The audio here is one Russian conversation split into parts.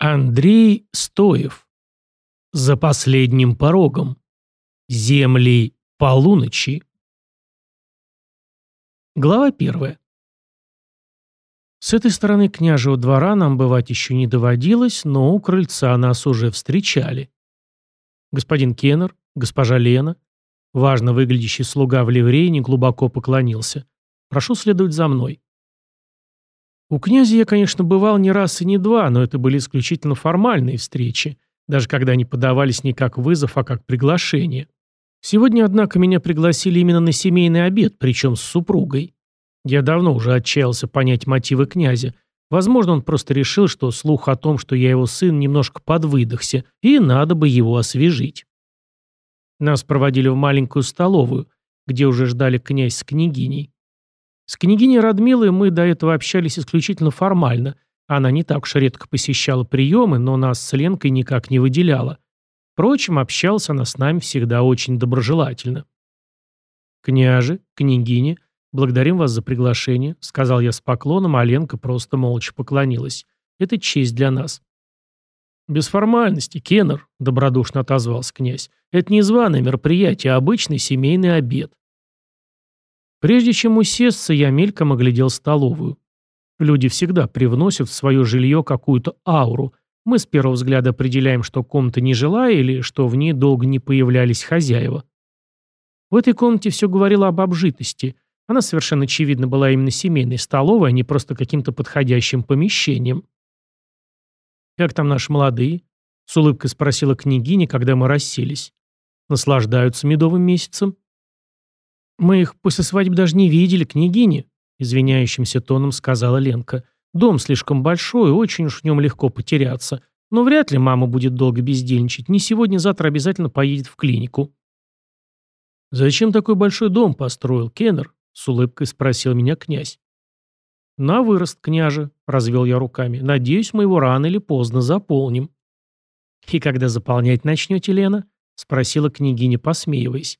Андрей Стоев. За последним порогом. Земли полуночи. Глава первая. С этой стороны княжего двора нам бывать еще не доводилось, но у крыльца нас уже встречали. Господин Кеннер, госпожа Лена, важно выглядящий слуга в ливрее, глубоко поклонился. «Прошу следовать за мной». У князя я, конечно, бывал не раз и не два, но это были исключительно формальные встречи, даже когда они подавались не как вызов, а как приглашение. Сегодня, однако, меня пригласили именно на семейный обед, причем с супругой. Я давно уже отчаялся понять мотивы князя. Возможно, он просто решил, что слух о том, что я его сын, немножко подвыдохся, и надо бы его освежить. Нас проводили в маленькую столовую, где уже ждали князь с княгиней. С княгиней Радмилой мы до этого общались исключительно формально. Она не так уж редко посещала приемы, но нас с Ленкой никак не выделяла. Впрочем, общалась она с нами всегда очень доброжелательно. «Княже, княгиня, благодарим вас за приглашение», — сказал я с поклоном, а Ленка просто молча поклонилась. «Это честь для нас». «Без формальности, Кеннер», — добродушно отозвался князь. «Это не званое мероприятие, а обычный семейный обед. Прежде чем усесться, я мельком оглядел столовую. Люди всегда привносят в свое жилье какую-то ауру. Мы с первого взгляда определяем, что комната не жилая или что в ней долго не появлялись хозяева. В этой комнате все говорило об обжитости. Она совершенно очевидно была именно семейной столовой, а не просто каким-то подходящим помещением. «Как там наши молодые?» — с улыбкой спросила княгиня, когда мы расселись. «Наслаждаются медовым месяцем?» «Мы их после свадьбы даже не видели, княгини», — извиняющимся тоном сказала Ленка. «Дом слишком большой, очень уж в нем легко потеряться. Но вряд ли мама будет долго бездельничать. Не сегодня-завтра обязательно поедет в клинику». «Зачем такой большой дом построил, Кеннер?» — с улыбкой спросил меня князь. «На вырост, княже», — развел я руками. «Надеюсь, мы его рано или поздно заполним». «И когда заполнять начнете, Лена?» — спросила княгиня, посмеиваясь.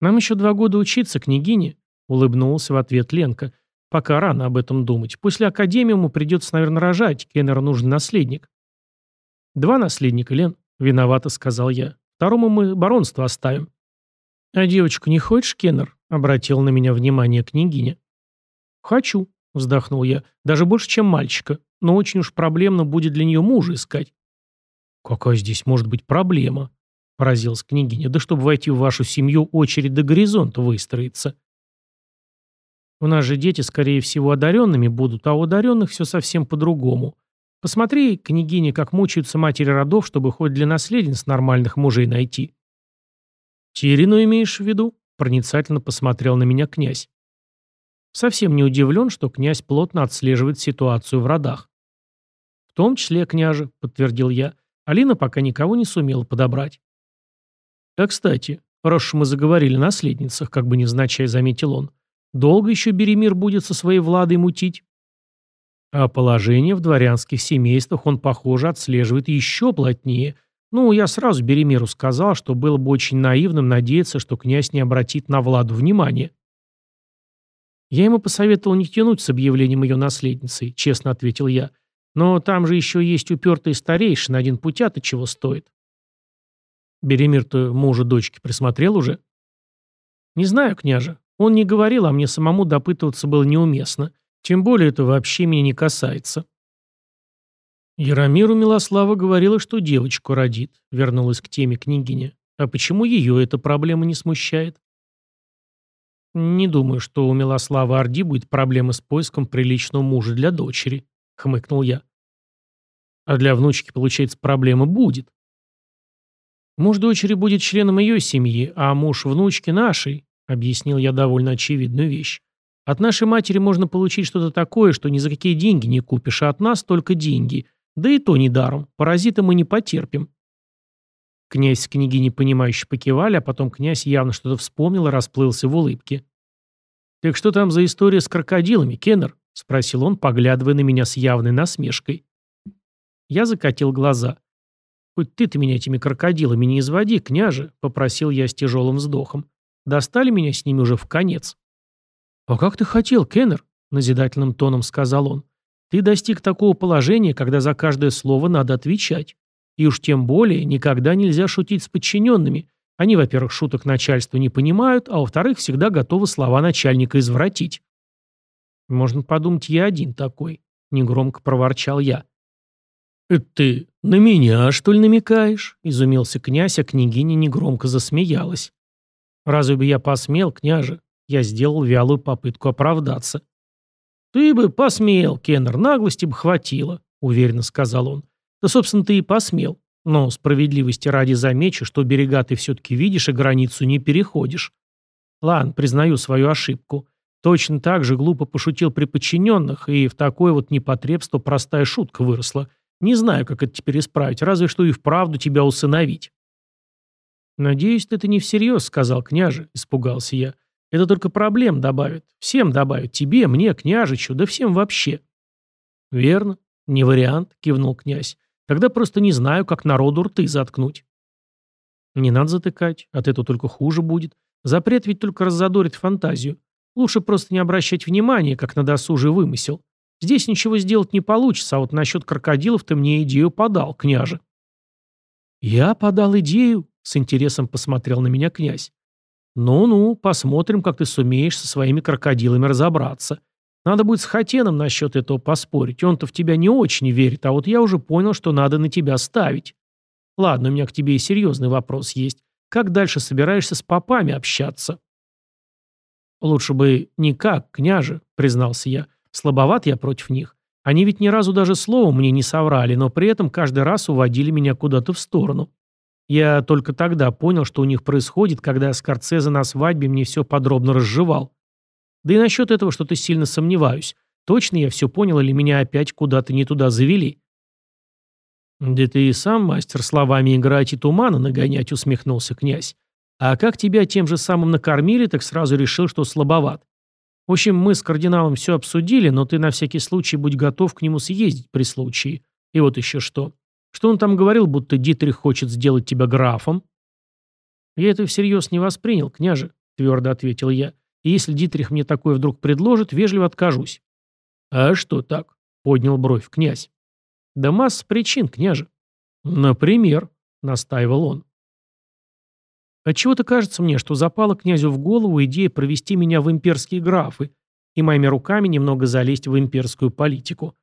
«Нам еще два года учиться, княгиня», — улыбнулся в ответ Ленка. «Пока рано об этом думать. После академии ему придется, наверное, рожать. Кеннеру нужен наследник». «Два наследника, Лен», — виновато сказал я. «Второму мы баронство оставим». «А девочку не хочешь, Кеннер?» — обратил на меня внимание княгиня. «Хочу», — вздохнул я. «Даже больше, чем мальчика. Но очень уж проблемно будет для нее мужа искать». «Какая здесь может быть проблема?» — поразилась княгиня. «Да чтобы войти в вашу семью, очередь до горизонта выстроится». «У нас же дети, скорее всего, одаренными будут, а у одаренных все совсем по-другому. Посмотри, княгиня, как мучаются матери родов, чтобы хоть для наследниц нормальных мужей найти». «Тирину имеешь в виду?» — проницательно посмотрел на меня князь. Совсем не удивлен, что князь плотно отслеживает ситуацию в родах. «В том числе, княже», — подтвердил я, — «Алина пока никого не сумела подобрать». «А кстати, раз уж мы заговорили о наследницах», как бы невзначай заметил он, «долго еще Беремир будет со своей Владой мутить?» А положение в дворянских семействах он, похоже, отслеживает еще плотнее. Ну, я сразу Беремиру сказал, что было бы очень наивным надеяться, что князь не обратит на Владу внимания. Я ему посоветовал не тянуть с объявлением ее наследницей, честно ответил я. Но там же еще есть упертые старейшины, один путя-то чего стоит. Беремир-то мужа дочки присмотрел уже? Не знаю, княже. Он не говорил, а мне самому допытываться было неуместно. Тем более это вообще меня не касается. Яромиру Милослава говорила, что девочку родит, вернулась к теме княгиня. А почему ее эта проблема не смущает? Не думаю, что у Милослава Орди будет проблема с поиском приличного мужа для дочери, хмыкнул я. А для внучки, получается, проблема будет. Муж дочери будет членом ее семьи, а муж внучки нашей, объяснил я довольно очевидную вещь. От нашей матери можно получить что-то такое, что ни за какие деньги не купишь, а от нас только деньги. Да и то не даром. Паразита мы не потерпим. Князь с княгиней понимающе покивали, а потом князь явно что-то вспомнил и расплылся в улыбке. «Так что там за история с крокодилами, Кеннер?» — спросил он, поглядывая на меня с явной насмешкой. Я закатил глаза. «Хоть ты-то меня этими крокодилами не изводи, княже», — попросил я с тяжелым вздохом. «Достали меня с ними уже в конец». «А как ты хотел, Кеннер?» — назидательным тоном сказал он. Ты достиг такого положения, когда за каждое слово надо отвечать. И уж тем более никогда нельзя шутить с подчиненными. Они, во-первых, шуток начальства не понимают, а во-вторых, всегда готовы слова начальника извратить. «Можно подумать, я один такой», — негромко проворчал я. «Это ты на меня, что ли, намекаешь?» — изумился князь, а княгиня негромко засмеялась. «Разве бы я посмел, княже?» Я сделал вялую попытку оправдаться. «Ты бы посмел, Кеннер, наглости бы хватило», — уверенно сказал он. «Да, собственно, ты и посмел. Но справедливости ради замечу, что берега ты все-таки видишь, и границу не переходишь. Ладно, признаю свою ошибку. Точно так же глупо пошутил при подчиненных, и в такое вот непотребство простая шутка выросла. Не знаю, как это теперь исправить, разве что и вправду тебя усыновить. «Надеюсь, ты это не всерьез», — сказал княже, — испугался я. «Это только проблем добавит. Всем добавит. Тебе, мне, княжичу, да всем вообще». «Верно. Не вариант», — кивнул князь. «Тогда просто не знаю, как народу рты заткнуть». «Не надо затыкать. От этого только хуже будет. Запрет ведь только раззадорит фантазию. Лучше просто не обращать внимания, как на досужий вымысел. Здесь ничего сделать не получится, а вот насчет крокодилов ты мне идею подал, княже». «Я подал идею?» — с интересом посмотрел на меня князь. «Ну-ну, посмотрим, как ты сумеешь со своими крокодилами разобраться. Надо будет с Хатеном насчет этого поспорить. Он-то в тебя не очень верит, а вот я уже понял, что надо на тебя ставить. Ладно, у меня к тебе и серьезный вопрос есть. Как дальше собираешься с попами общаться?» «Лучше бы никак, княже», — признался я. Слабоват я против них. Они ведь ни разу даже словом мне не соврали, но при этом каждый раз уводили меня куда-то в сторону. Я только тогда понял, что у них происходит, когда Скорцезе на свадьбе мне все подробно разжевал. Да и насчет этого что-то сильно сомневаюсь. Точно я все понял или меня опять куда-то не туда завели? «Да ты и сам мастер словами играть и тумана нагонять», — усмехнулся князь. «А как тебя тем же самым накормили, так сразу решил, что слабоват. В общем, мы с кардиналом все обсудили, но ты на всякий случай будь готов к нему съездить при случае. И вот еще что. Что он там говорил, будто Дитрих хочет сделать тебя графом? Я это всерьез не воспринял, княже, твердо ответил я. И если Дитрих мне такое вдруг предложит, вежливо откажусь. А что так? Поднял бровь князь. Да масса причин, княже. Например, настаивал он. Отчего-то кажется мне, что запала князю в голову идея провести меня в имперские графы и моими руками немного залезть в имперскую политику.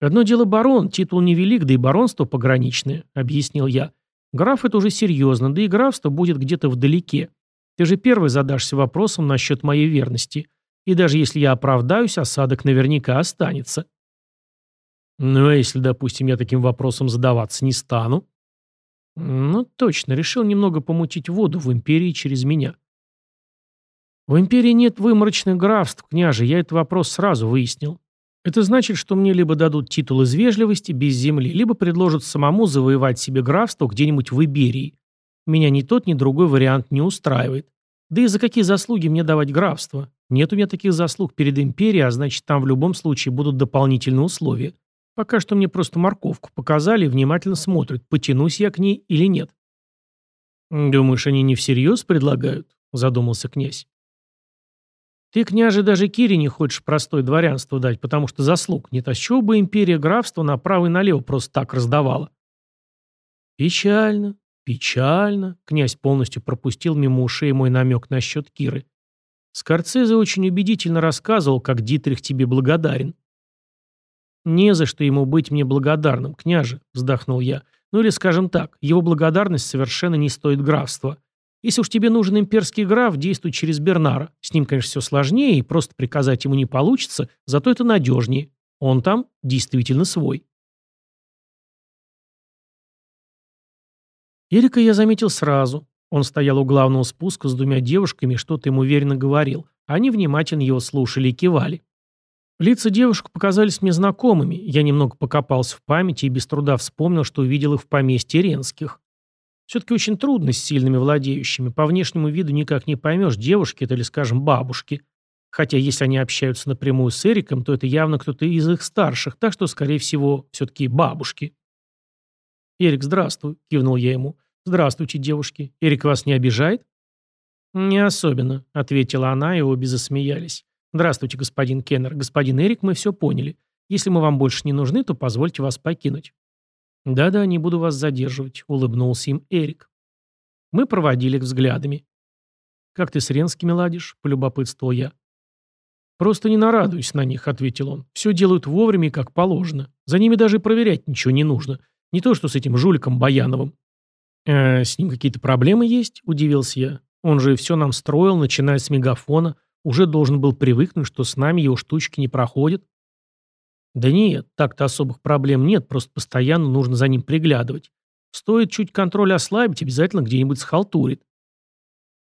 «Одно дело барон, титул невелик, да и баронство пограничное», — объяснил я. «Граф — это уже серьезно, да и графство будет где-то вдалеке. Ты же первый задашься вопросом насчет моей верности. И даже если я оправдаюсь, осадок наверняка останется». «Ну, а если, допустим, я таким вопросом задаваться не стану?» Ну, точно, решил немного помутить воду в империи через меня. В империи нет выморочных графств, княже, я этот вопрос сразу выяснил. Это значит, что мне либо дадут титул из вежливости, без земли, либо предложат самому завоевать себе графство где-нибудь в Иберии. Меня ни тот, ни другой вариант не устраивает. Да и за какие заслуги мне давать графство? Нет у меня таких заслуг перед империей, а значит, там в любом случае будут дополнительные условия. Пока что мне просто морковку показали и внимательно смотрят, потянусь я к ней или нет. «Думаешь, они не всерьез предлагают?» – задумался князь. «Ты, княже, даже Кире не хочешь простое дворянство дать, потому что заслуг нет. А с бы империя графства направо и налево просто так раздавала?» «Печально, печально», – князь полностью пропустил мимо ушей мой намек насчет Киры. «Скорцезе очень убедительно рассказывал, как Дитрих тебе благодарен. «Не за что ему быть мне благодарным, княже», — вздохнул я. «Ну или, скажем так, его благодарность совершенно не стоит графства. Если уж тебе нужен имперский граф, действуй через Бернара. С ним, конечно, все сложнее, и просто приказать ему не получится, зато это надежнее. Он там действительно свой». Эрика я заметил сразу. Он стоял у главного спуска с двумя девушками что-то ему уверенно говорил. Они внимательно его слушали и кивали. Лица девушек показались мне знакомыми. Я немного покопался в памяти и без труда вспомнил, что увидел их в поместье Ренских. Все-таки очень трудно с сильными владеющими. По внешнему виду никак не поймешь, девушки это или, скажем, бабушки. Хотя если они общаются напрямую с Эриком, то это явно кто-то из их старших, так что, скорее всего, все-таки бабушки. «Эрик, здравствуй», — кивнул я ему. «Здравствуйте, девушки. Эрик вас не обижает?» «Не особенно», — ответила она, и обе засмеялись. «Здравствуйте, господин Кеннер. Господин Эрик, мы все поняли. Если мы вам больше не нужны, то позвольте вас покинуть». «Да-да, не буду вас задерживать», — улыбнулся им Эрик. Мы проводили их взглядами. «Как ты с Ренскими ладишь?» — полюбопытствовал я. «Просто не нарадуюсь на них», — ответил он. «Все делают вовремя и как положено. За ними даже проверять ничего не нужно. Не то, что с этим жуликом Баяновым». «Э, «С ним какие-то проблемы есть?» — удивился я. «Он же все нам строил, начиная с мегафона. Уже должен был привыкнуть, что с нами его штучки не проходят». «Да нет, так-то особых проблем нет, просто постоянно нужно за ним приглядывать. Стоит чуть контроль ослабить, обязательно где-нибудь схалтурит.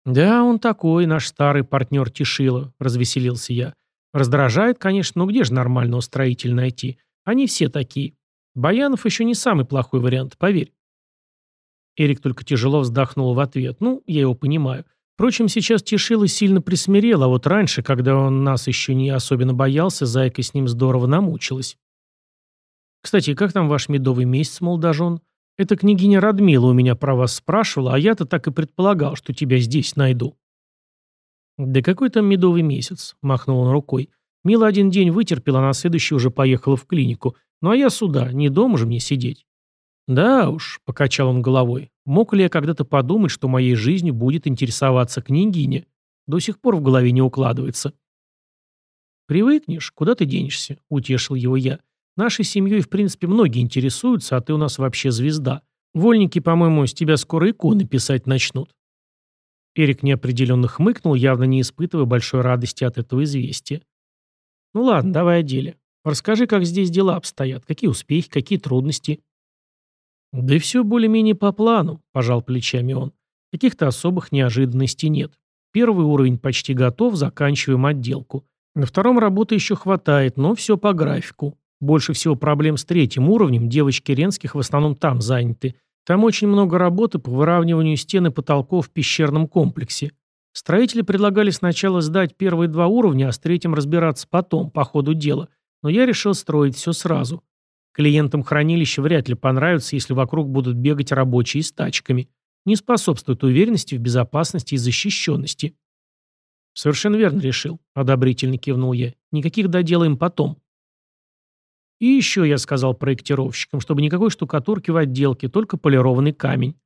«Да, он такой, наш старый партнер Тишила», — развеселился я. «Раздражает, конечно, но где же нормального строителя найти? Они все такие. Баянов еще не самый плохой вариант, поверь». Эрик только тяжело вздохнул в ответ. «Ну, я его понимаю. Впрочем, сейчас Тишила сильно присмирел, а вот раньше, когда он нас еще не особенно боялся, Зайка с ним здорово намучилась. Кстати, как там ваш медовый месяц, молодожен? Это княгиня Радмила у меня про вас спрашивала, а я-то так и предполагал, что тебя здесь найду». «Да какой там медовый месяц?» – махнул он рукой. «Мила один день вытерпела, а на следующий уже поехала в клинику. Ну а я сюда, не дома же мне сидеть». «Да уж», – покачал он головой, – «мог ли я когда-то подумать, что моей жизнью будет интересоваться княгиня? До сих пор в голове не укладывается». «Привыкнешь, куда ты денешься?» – утешил его я. Нашей семьей, в принципе, многие интересуются, а ты у нас вообще звезда. Вольники, по-моему, с тебя скоро иконы писать начнут». Эрик неопределенно хмыкнул, явно не испытывая большой радости от этого известия. «Ну ладно, давай о деле. Расскажи, как здесь дела обстоят, какие успехи, какие трудности». «Да и все более-менее по плану», – пожал плечами он. «Каких-то особых неожиданностей нет. Первый уровень почти готов, заканчиваем отделку. На втором работы еще хватает, но все по графику. Больше всего проблем с третьим уровнем, девочки Ренских в основном там заняты. Там очень много работы по выравниванию стен и потолков в пещерном комплексе. Строители предлагали сначала сдать первые два уровня, а с третьим разбираться потом, по ходу дела. Но я решил строить все сразу. Клиентам хранилища вряд ли понравится, если вокруг будут бегать рабочие с тачками. Не способствует уверенности в безопасности и защищенности. «Совершенно верно решил», — одобрительно кивнул я. «Никаких доделаем потом». И еще я сказал проектировщикам, чтобы никакой штукатурки в отделке, только полированный камень.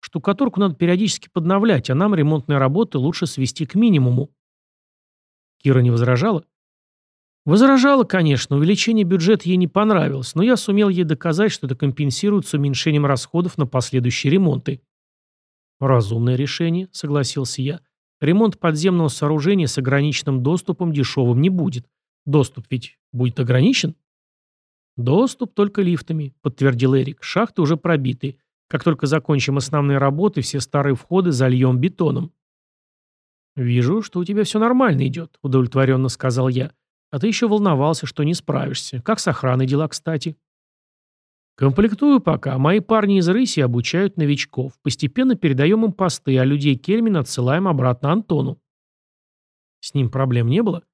Штукатурку надо периодически подновлять, а нам ремонтные работы лучше свести к минимуму. Кира не возражала? Возражала, конечно, увеличение бюджета ей не понравилось, но я сумел ей доказать, что это компенсируется уменьшением расходов на последующие ремонты. Разумное решение, согласился я. Ремонт подземного сооружения с ограниченным доступом дешевым не будет. Доступ ведь будет ограничен? «Доступ только лифтами», — подтвердил Эрик. «Шахты уже пробиты. Как только закончим основные работы, все старые входы зальем бетоном». «Вижу, что у тебя все нормально идет», — удовлетворенно сказал я. «А ты еще волновался, что не справишься. Как с охраной дела, кстати?» «Комплектую пока. Мои парни из Рыси обучают новичков. Постепенно передаем им посты, а людей Кельмина отсылаем обратно Антону». «С ним проблем не было?»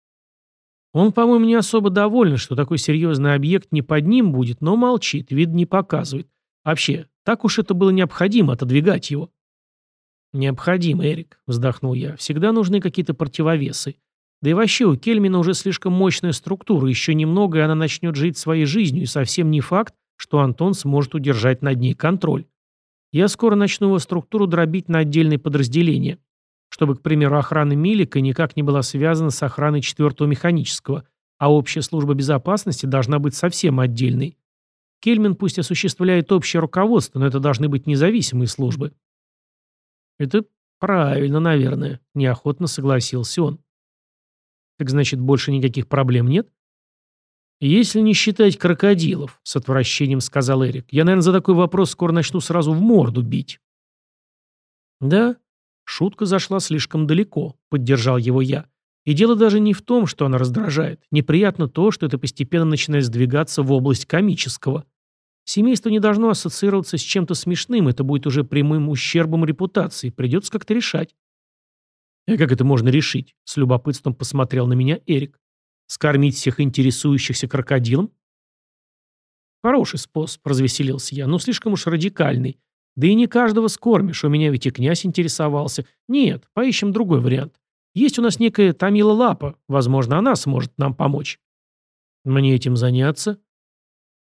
Он, по-моему, не особо доволен, что такой серьезный объект не под ним будет, но молчит, вид не показывает. Вообще, так уж это было необходимо, отодвигать его. «Необходимо, Эрик», — вздохнул я. «Всегда нужны какие-то противовесы. Да и вообще у Кельмина уже слишком мощная структура, еще немного, и она начнет жить своей жизнью, и совсем не факт, что Антон сможет удержать над ней контроль. Я скоро начну его структуру дробить на отдельные подразделения чтобы, к примеру, охрана Милика никак не была связана с охраной четвертого механического, а общая служба безопасности должна быть совсем отдельной. Кельмин пусть осуществляет общее руководство, но это должны быть независимые службы. Это правильно, наверное, неохотно согласился он. Так значит, больше никаких проблем нет? «Если не считать крокодилов», — с отвращением сказал Эрик, «я, наверное, за такой вопрос скоро начну сразу в морду бить». «Да, Шутка зашла слишком далеко, поддержал его я. И дело даже не в том, что она раздражает. Неприятно то, что это постепенно начинает сдвигаться в область комического. Семейство не должно ассоциироваться с чем-то смешным, это будет уже прямым ущербом репутации, придется как-то решать. «А как это можно решить?» — с любопытством посмотрел на меня Эрик. «Скормить всех интересующихся крокодилом?» «Хороший способ», — развеселился я, — «но слишком уж радикальный. Да и не каждого скормишь, у меня ведь и князь интересовался. Нет, поищем другой вариант. Есть у нас некая Тамила Лапа, возможно, она сможет нам помочь. Мне этим заняться?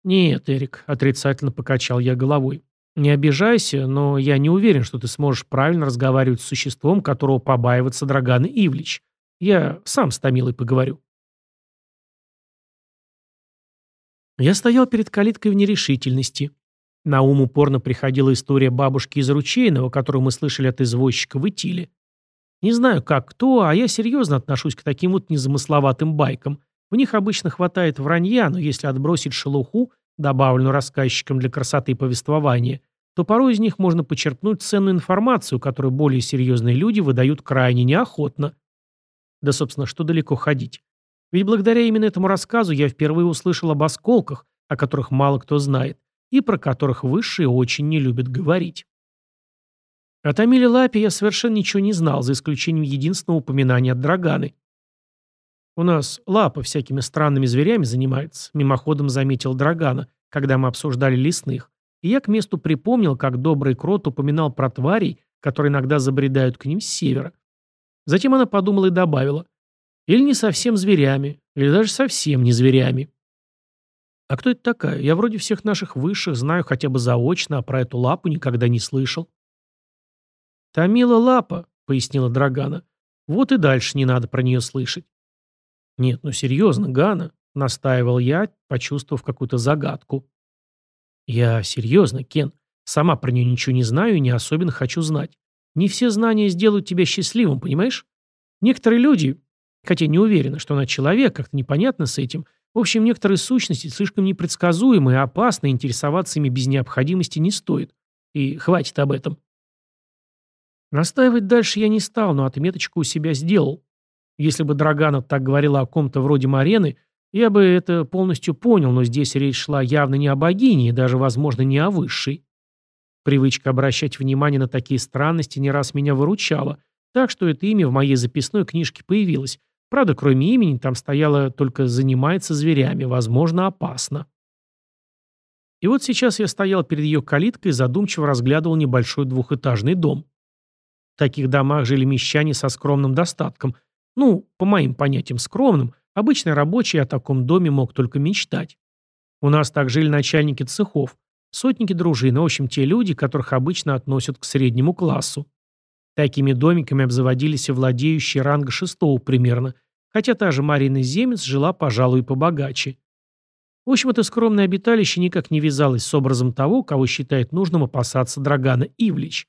Нет, Эрик, отрицательно покачал я головой. Не обижайся, но я не уверен, что ты сможешь правильно разговаривать с существом, которого побаивается Драган Ивлич. Я сам с Томилой поговорю. Я стоял перед калиткой в нерешительности. На ум упорно приходила история бабушки из Ручейного, которую мы слышали от извозчика в Итиле. Не знаю, как кто, а я серьезно отношусь к таким вот незамысловатым байкам. В них обычно хватает вранья, но если отбросить шелуху, добавленную рассказчиком для красоты повествования, то порой из них можно почерпнуть ценную информацию, которую более серьезные люди выдают крайне неохотно. Да, собственно, что далеко ходить. Ведь благодаря именно этому рассказу я впервые услышал об осколках, о которых мало кто знает, и про которых высшие очень не любят говорить. О Томиле Лапе я совершенно ничего не знал, за исключением единственного упоминания от Драганы. «У нас Лапа всякими странными зверями занимается», — мимоходом заметил Драгана, когда мы обсуждали лесных. И я к месту припомнил, как добрый крот упоминал про тварей, которые иногда забредают к ним с севера. Затем она подумала и добавила. «Или не совсем зверями, или даже совсем не зверями». «А кто это такая? Я вроде всех наших высших знаю хотя бы заочно, а про эту лапу никогда не слышал». «Томила лапа», — пояснила Драгана. «Вот и дальше не надо про нее слышать». «Нет, ну серьезно, Гана», — настаивал я, почувствовав какую-то загадку. «Я серьезно, Кен. Сама про нее ничего не знаю и не особенно хочу знать. Не все знания сделают тебя счастливым, понимаешь? Некоторые люди, хотя не уверены, что она человек, как-то непонятно с этим, в общем, некоторые сущности слишком непредсказуемые и опасны, интересоваться ими без необходимости не стоит. И хватит об этом. Настаивать дальше я не стал, но отметочку у себя сделал. Если бы Драганов так говорила о ком-то вроде Марены, я бы это полностью понял, но здесь речь шла явно не о богине и даже, возможно, не о высшей. Привычка обращать внимание на такие странности не раз меня выручала, так что это имя в моей записной книжке появилось. Правда, кроме имени, там стояло только «занимается зверями, возможно, опасно». И вот сейчас я стоял перед ее калиткой и задумчиво разглядывал небольшой двухэтажный дом. В таких домах жили мещане со скромным достатком. Ну, по моим понятиям, скромным. Обычный рабочий о таком доме мог только мечтать. У нас так жили начальники цехов, сотники дружины, в общем, те люди, которых обычно относят к среднему классу. Такими домиками обзаводились и владеющие ранга шестого примерно, хотя та же Марина Земец жила, пожалуй, побогаче. В общем, это скромное обиталище никак не вязалось с образом того, кого считает нужным опасаться Драгана Ивлич.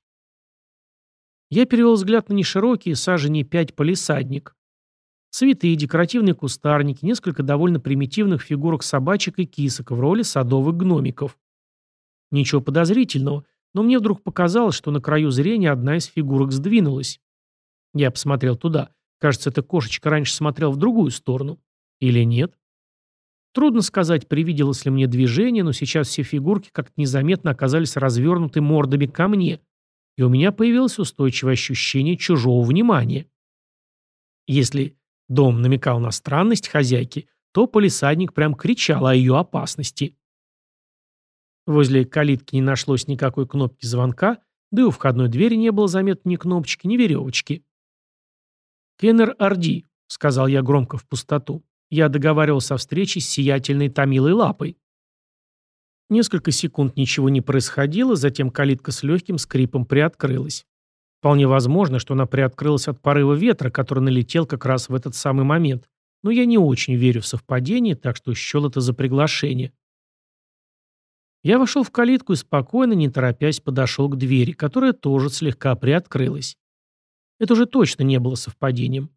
Я перевел взгляд на неширокие сажени пять полисадник. Цветы, декоративные кустарники, несколько довольно примитивных фигурок собачек и кисок в роли садовых гномиков. Ничего подозрительного, но мне вдруг показалось, что на краю зрения одна из фигурок сдвинулась. Я посмотрел туда. Кажется, эта кошечка раньше смотрела в другую сторону. Или нет? Трудно сказать, привиделось ли мне движение, но сейчас все фигурки как-то незаметно оказались развернуты мордами ко мне – и у меня появилось устойчивое ощущение чужого внимания. Если дом намекал на странность хозяйки, то полисадник прям кричал о ее опасности. Возле калитки не нашлось никакой кнопки звонка, да и у входной двери не было заметно ни кнопочки, ни веревочки. «Кеннер Орди», — сказал я громко в пустоту. Я договаривался о встрече с сиятельной Томилой Лапой. Несколько секунд ничего не происходило, затем калитка с легким скрипом приоткрылась. Вполне возможно, что она приоткрылась от порыва ветра, который налетел как раз в этот самый момент. Но я не очень верю в совпадение, так что счел это за приглашение. Я вошел в калитку и спокойно, не торопясь, подошел к двери, которая тоже слегка приоткрылась. Это уже точно не было совпадением.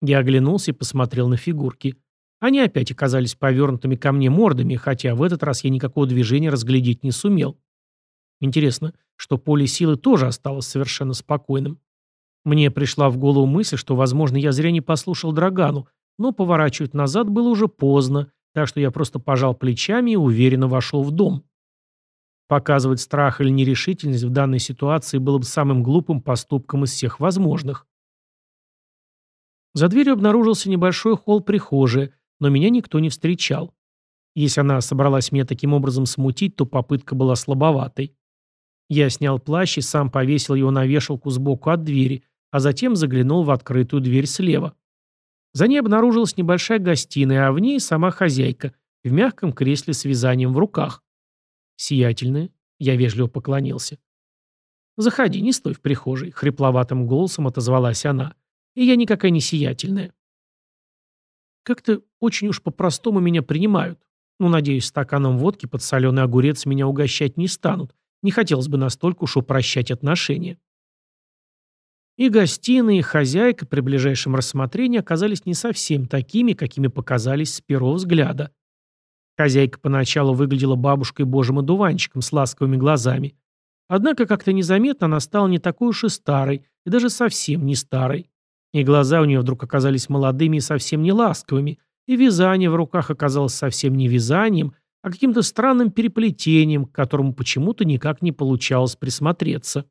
Я оглянулся и посмотрел на фигурки. Они опять оказались повернутыми ко мне мордами, хотя в этот раз я никакого движения разглядеть не сумел. Интересно, что поле силы тоже осталось совершенно спокойным. Мне пришла в голову мысль, что, возможно, я зря не послушал Драгану, но поворачивать назад было уже поздно, так что я просто пожал плечами и уверенно вошел в дом. Показывать страх или нерешительность в данной ситуации было бы самым глупым поступком из всех возможных. За дверью обнаружился небольшой холл прихожей, но меня никто не встречал. Если она собралась меня таким образом смутить, то попытка была слабоватой. Я снял плащ и сам повесил его на вешалку сбоку от двери, а затем заглянул в открытую дверь слева. За ней обнаружилась небольшая гостиная, а в ней сама хозяйка, в мягком кресле с вязанием в руках. «Сиятельная», — я вежливо поклонился. «Заходи, не стой в прихожей», — хрипловатым голосом отозвалась она. «И я никакая не сиятельная». Как-то очень уж по-простому меня принимают. Ну, надеюсь, стаканом водки под соленый огурец меня угощать не станут. Не хотелось бы настолько уж упрощать отношения. И гостиная, и хозяйка при ближайшем рассмотрении оказались не совсем такими, какими показались с первого взгляда. Хозяйка поначалу выглядела бабушкой божьим одуванчиком с ласковыми глазами. Однако как-то незаметно она стала не такой уж и старой, и даже совсем не старой. И глаза у нее вдруг оказались молодыми и совсем не ласковыми, и вязание в руках оказалось совсем не вязанием, а каким-то странным переплетением, к которому почему-то никак не получалось присмотреться.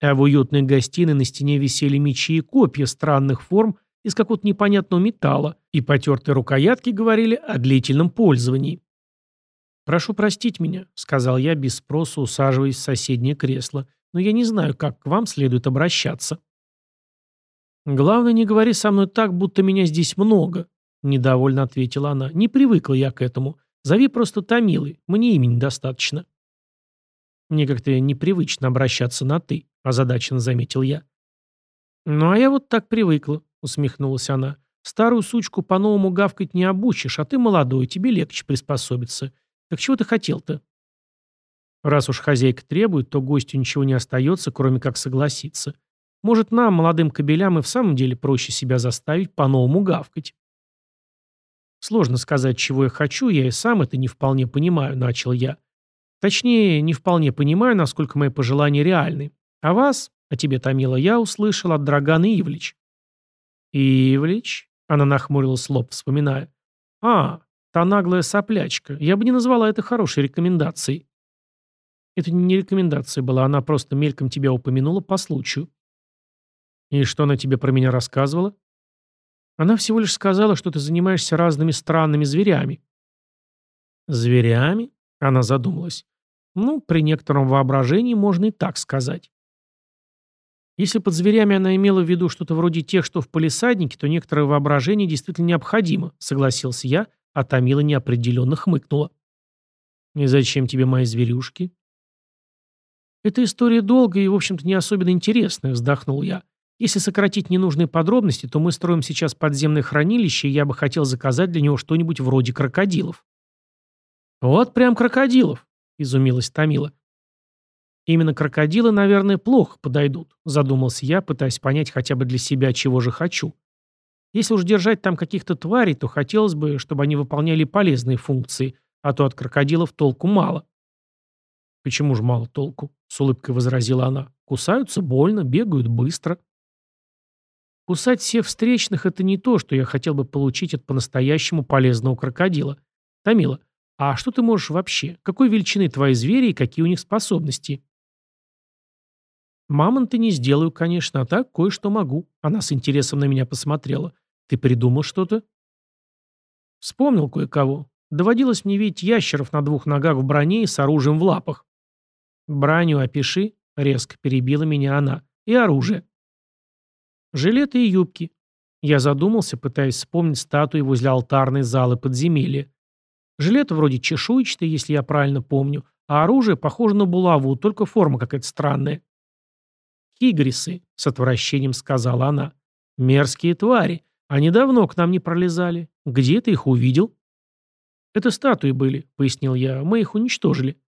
А в уютной гостиной на стене висели мечи и копья странных форм из какого-то непонятного металла, и потертые рукоятки говорили о длительном пользовании. «Прошу простить меня», — сказал я без спроса, усаживаясь в соседнее кресло, «но я не знаю, как к вам следует обращаться». «Главное, не говори со мной так, будто меня здесь много», — недовольно ответила она. «Не привыкла я к этому. Зови просто Томилой, мне имени достаточно». «Мне как-то непривычно обращаться на «ты», — озадаченно заметил я. «Ну, а я вот так привыкла», — усмехнулась она. «Старую сучку по-новому гавкать не обучишь, а ты молодой, тебе легче приспособиться. Так чего ты хотел-то?» Раз уж хозяйка требует, то гостю ничего не остается, кроме как согласиться. Может, нам, молодым кобелям, и в самом деле проще себя заставить по-новому гавкать. Сложно сказать, чего я хочу, я и сам это не вполне понимаю, начал я. Точнее, не вполне понимаю, насколько мои пожелания реальны. А вас, а тебе, Томила, я услышал от Драгана Ивлич. Ивлич? Она нахмурилась лоб, вспоминая. А, та наглая соплячка. Я бы не назвала это хорошей рекомендацией. Это не рекомендация была, она просто мельком тебя упомянула по случаю. И что она тебе про меня рассказывала? Она всего лишь сказала, что ты занимаешься разными странными зверями. Зверями? Она задумалась. Ну, при некотором воображении можно и так сказать. Если под зверями она имела в виду что-то вроде тех, что в полисаднике, то некоторое воображение действительно необходимо, согласился я, а Тамила неопределенно хмыкнула. «И зачем тебе мои зверюшки?» «Эта история долгая и, в общем-то, не особенно интересная», — вздохнул я. Если сократить ненужные подробности, то мы строим сейчас подземное хранилище, и я бы хотел заказать для него что-нибудь вроде крокодилов. Вот прям крокодилов, изумилась Томила. Именно крокодилы, наверное, плохо подойдут, задумался я, пытаясь понять хотя бы для себя, чего же хочу. Если уж держать там каких-то тварей, то хотелось бы, чтобы они выполняли полезные функции, а то от крокодилов толку мало. Почему же мало толку? С улыбкой возразила она. Кусаются больно, бегают быстро. Кусать всех встречных – это не то, что я хотел бы получить от по-настоящему полезного крокодила. Томила, а что ты можешь вообще? Какой величины твои звери и какие у них способности? Мамонта не сделаю, конечно, а так кое-что могу. Она с интересом на меня посмотрела. Ты придумал что-то? Вспомнил кое-кого. Доводилось мне видеть ящеров на двух ногах в броне и с оружием в лапах. Броню опиши, резко перебила меня она. И оружие. Жилеты и юбки. Я задумался, пытаясь вспомнить статуи возле алтарной залы подземелья. Жилет вроде чешуйчатый, если я правильно помню, а оружие похоже на булаву, только форма какая-то странная. «Хигрисы», — с отвращением сказала она. «Мерзкие твари. Они давно к нам не пролезали. Где ты их увидел?» «Это статуи были», — пояснил я. «Мы их уничтожили».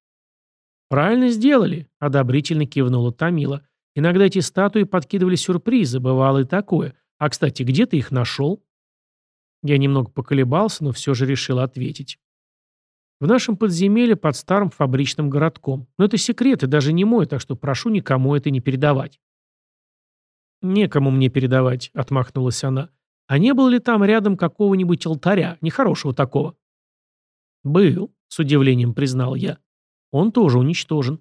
«Правильно сделали», — одобрительно кивнула Томила. Иногда эти статуи подкидывали сюрпризы, бывало и такое. А, кстати, где ты их нашел? Я немного поколебался, но все же решил ответить. В нашем подземелье под старым фабричным городком. Но это секрет и даже не мой, так что прошу никому это не передавать. «Некому мне передавать», — отмахнулась она. «А не было ли там рядом какого-нибудь алтаря, нехорошего такого?» «Был», — с удивлением признал я. «Он тоже уничтожен».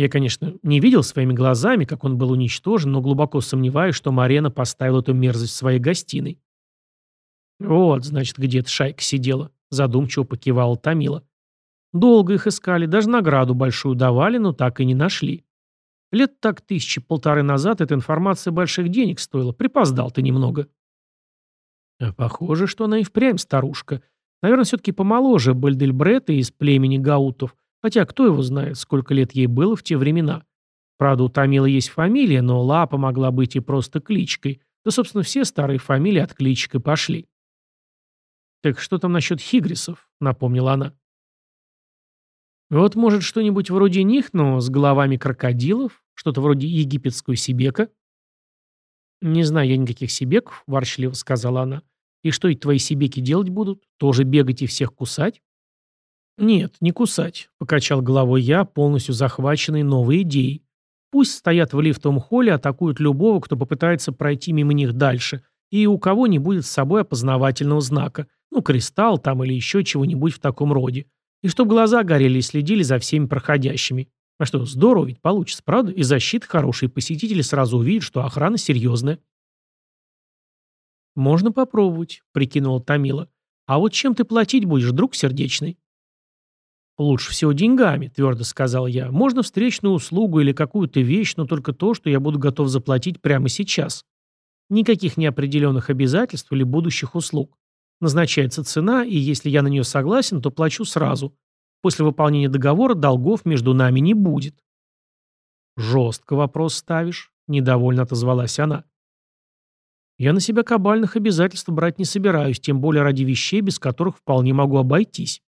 Я, конечно, не видел своими глазами, как он был уничтожен, но глубоко сомневаюсь, что Марена поставила эту мерзость в своей гостиной. «Вот, значит, где-то шайка сидела», — задумчиво покивала Томила. «Долго их искали, даже награду большую давали, но так и не нашли. Лет так тысячи полторы назад эта информация больших денег стоила. Припоздал ты немного». А похоже, что она и впрямь старушка. Наверное, все-таки помоложе Бальдельбрета из племени Гаутов, хотя кто его знает, сколько лет ей было в те времена. Правда, у Тамила есть фамилия, но Лапа могла быть и просто кличкой. Да, собственно, все старые фамилии от кличек и пошли. «Так что там насчет хигрисов?» — напомнила она. «Вот, может, что-нибудь вроде них, но с головами крокодилов? Что-то вроде египетского сибека?» «Не знаю я никаких сибеков», — ворчливо сказала она. «И что эти твои сибеки делать будут? Тоже бегать и всех кусать?» «Нет, не кусать», — покачал головой я, полностью захваченный новой идеей. «Пусть стоят в лифтовом холле, атакуют любого, кто попытается пройти мимо них дальше, и у кого не будет с собой опознавательного знака, ну, кристалл там или еще чего-нибудь в таком роде. И чтоб глаза горели и следили за всеми проходящими. А что, здорово ведь получится, правда? И защита хорошая, и посетители сразу увидят, что охрана серьезная. «Можно попробовать», — прикинула Томила. «А вот чем ты платить будешь, друг сердечный?» «Лучше всего деньгами», — твердо сказал я. «Можно встречную услугу или какую-то вещь, но только то, что я буду готов заплатить прямо сейчас. Никаких неопределенных обязательств или будущих услуг. Назначается цена, и если я на нее согласен, то плачу сразу. После выполнения договора долгов между нами не будет. «Жестко вопрос ставишь», — недовольно отозвалась она. «Я на себя кабальных обязательств брать не собираюсь, тем более ради вещей, без которых вполне могу обойтись».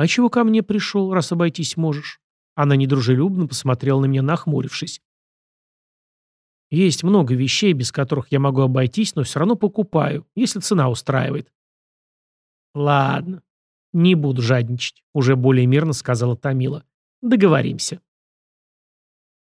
«А чего ко мне пришел, раз обойтись можешь?» Она недружелюбно посмотрела на меня, нахмурившись. Есть много вещей, без которых я могу обойтись, но все равно покупаю, если цена устраивает. Ладно, не буду жадничать, уже более мирно сказала Томила. Договоримся.